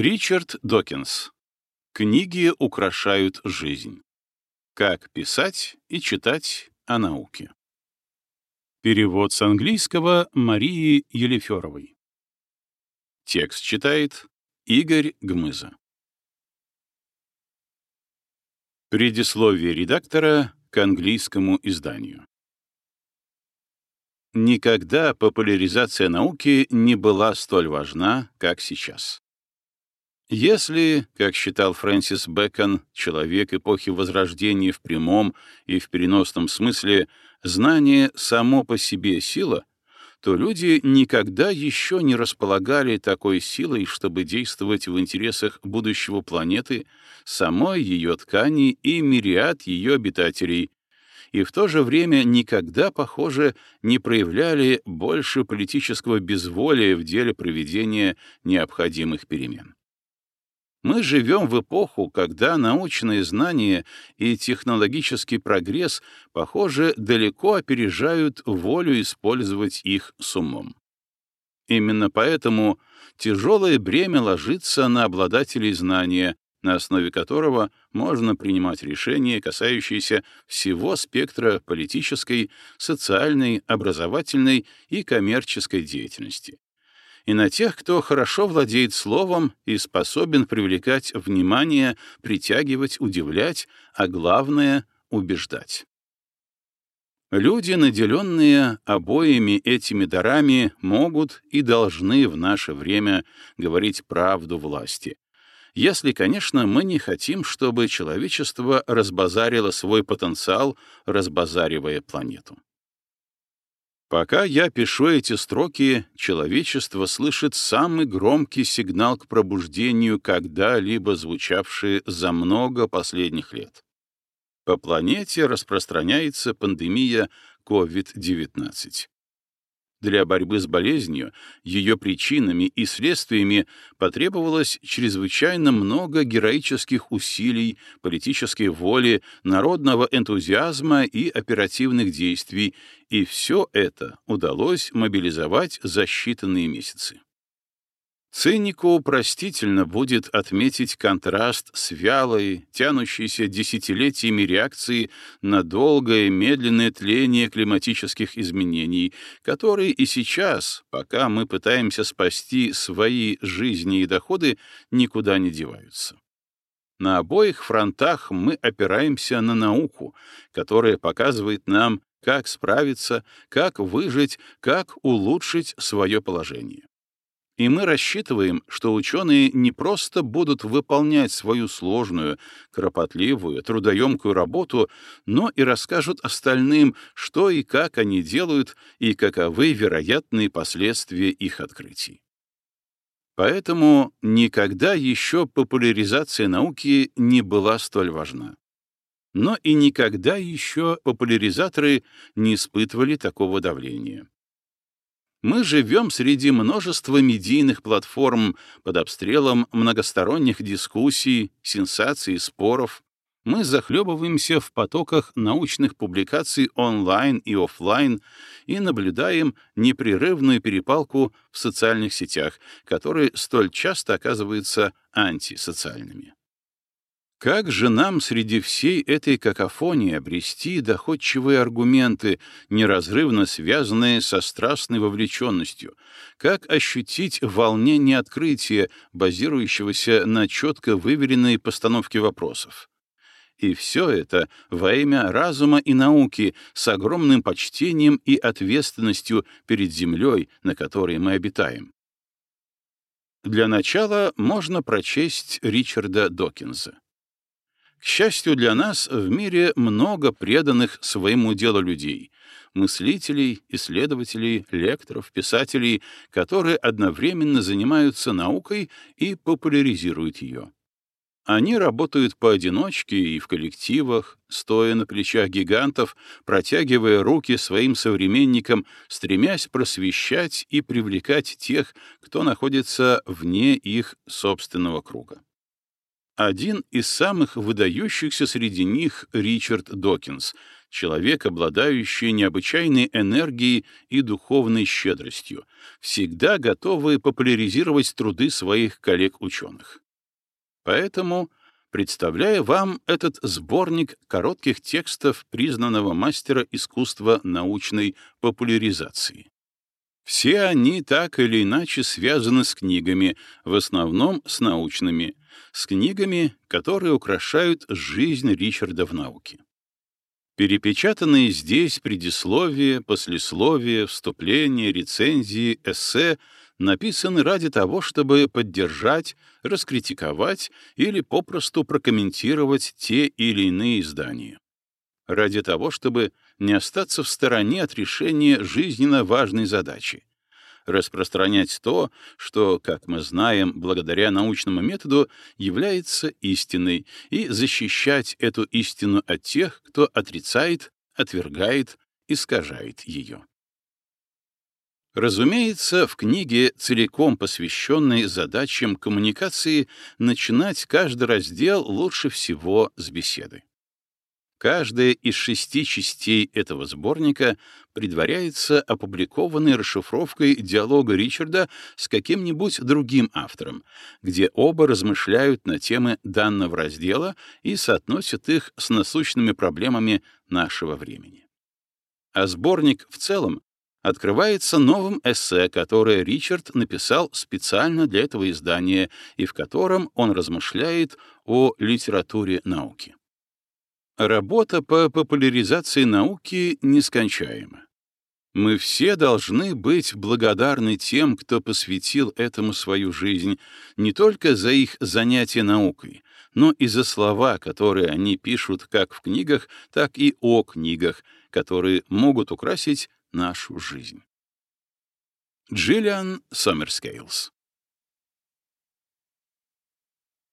Ричард Докинс. Книги украшают жизнь. Как писать и читать о науке. Перевод с английского Марии Елеферовой. Текст читает Игорь Гмыза. Предисловие редактора к английскому изданию. Никогда популяризация науки не была столь важна, как сейчас. Если, как считал Фрэнсис Бэкон, человек эпохи Возрождения в прямом и в переносном смысле, знание само по себе сила, то люди никогда еще не располагали такой силой, чтобы действовать в интересах будущего планеты, самой ее ткани и мириад ее обитателей, и в то же время никогда, похоже, не проявляли больше политического безволия в деле проведения необходимых перемен. Мы живем в эпоху, когда научные знания и технологический прогресс, похоже, далеко опережают волю использовать их с умом. Именно поэтому тяжелое бремя ложится на обладателей знания, на основе которого можно принимать решения, касающиеся всего спектра политической, социальной, образовательной и коммерческой деятельности и на тех, кто хорошо владеет словом и способен привлекать внимание, притягивать, удивлять, а главное — убеждать. Люди, наделенные обоими этими дарами, могут и должны в наше время говорить правду власти. Если, конечно, мы не хотим, чтобы человечество разбазарило свой потенциал, разбазаривая планету. Пока я пишу эти строки, человечество слышит самый громкий сигнал к пробуждению, когда-либо звучавший за много последних лет. По планете распространяется пандемия COVID-19. Для борьбы с болезнью, ее причинами и следствиями потребовалось чрезвычайно много героических усилий, политической воли, народного энтузиазма и оперативных действий, и все это удалось мобилизовать за считанные месяцы. Цинику простительно будет отметить контраст с вялой, тянущейся десятилетиями реакции на долгое медленное тление климатических изменений, которые и сейчас, пока мы пытаемся спасти свои жизни и доходы, никуда не деваются. На обоих фронтах мы опираемся на науку, которая показывает нам, как справиться, как выжить, как улучшить свое положение. И мы рассчитываем, что ученые не просто будут выполнять свою сложную, кропотливую, трудоемкую работу, но и расскажут остальным, что и как они делают и каковы вероятные последствия их открытий. Поэтому никогда еще популяризация науки не была столь важна. Но и никогда еще популяризаторы не испытывали такого давления. Мы живем среди множества медийных платформ под обстрелом многосторонних дискуссий, сенсаций и споров. Мы захлебываемся в потоках научных публикаций онлайн и офлайн и наблюдаем непрерывную перепалку в социальных сетях, которые столь часто оказываются антисоциальными. Как же нам среди всей этой какофонии обрести доходчивые аргументы, неразрывно связанные со страстной вовлеченностью? Как ощутить волнение открытия, базирующегося на четко выверенной постановке вопросов? И все это во имя разума и науки с огромным почтением и ответственностью перед землей, на которой мы обитаем. Для начала можно прочесть Ричарда Докинза. К счастью для нас, в мире много преданных своему делу людей, мыслителей, исследователей, лекторов, писателей, которые одновременно занимаются наукой и популяризируют ее. Они работают поодиночке и в коллективах, стоя на плечах гигантов, протягивая руки своим современникам, стремясь просвещать и привлекать тех, кто находится вне их собственного круга. Один из самых выдающихся среди них — Ричард Докинс, человек, обладающий необычайной энергией и духовной щедростью, всегда готовы популяризировать труды своих коллег-ученых. Поэтому, представляя вам этот сборник коротких текстов признанного мастера искусства научной популяризации, все они так или иначе связаны с книгами, в основном с научными, с книгами, которые украшают жизнь Ричарда в науке. Перепечатанные здесь предисловие, послесловие, вступление, рецензии, эссе написаны ради того, чтобы поддержать, раскритиковать или попросту прокомментировать те или иные издания. Ради того, чтобы не остаться в стороне от решения жизненно важной задачи — распространять то, что, как мы знаем, благодаря научному методу, является истиной, и защищать эту истину от тех, кто отрицает, отвергает, искажает ее. Разумеется, в книге, целиком посвященной задачам коммуникации, начинать каждый раздел лучше всего с беседы. Каждая из шести частей этого сборника предваряется опубликованной расшифровкой диалога Ричарда с каким-нибудь другим автором, где оба размышляют на темы данного раздела и соотносят их с насущными проблемами нашего времени. А сборник в целом открывается новым эссе, которое Ричард написал специально для этого издания и в котором он размышляет о литературе науки. Работа по популяризации науки нескончаема. Мы все должны быть благодарны тем, кто посвятил этому свою жизнь, не только за их занятие наукой, но и за слова, которые они пишут как в книгах, так и о книгах, которые могут украсить нашу жизнь. Джиллиан Сомерскейлс